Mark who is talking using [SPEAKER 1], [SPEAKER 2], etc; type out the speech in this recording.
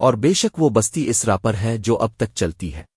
[SPEAKER 1] اور بے شک وہ بستی اس راہ پر ہے جو اب تک چلتی ہے۔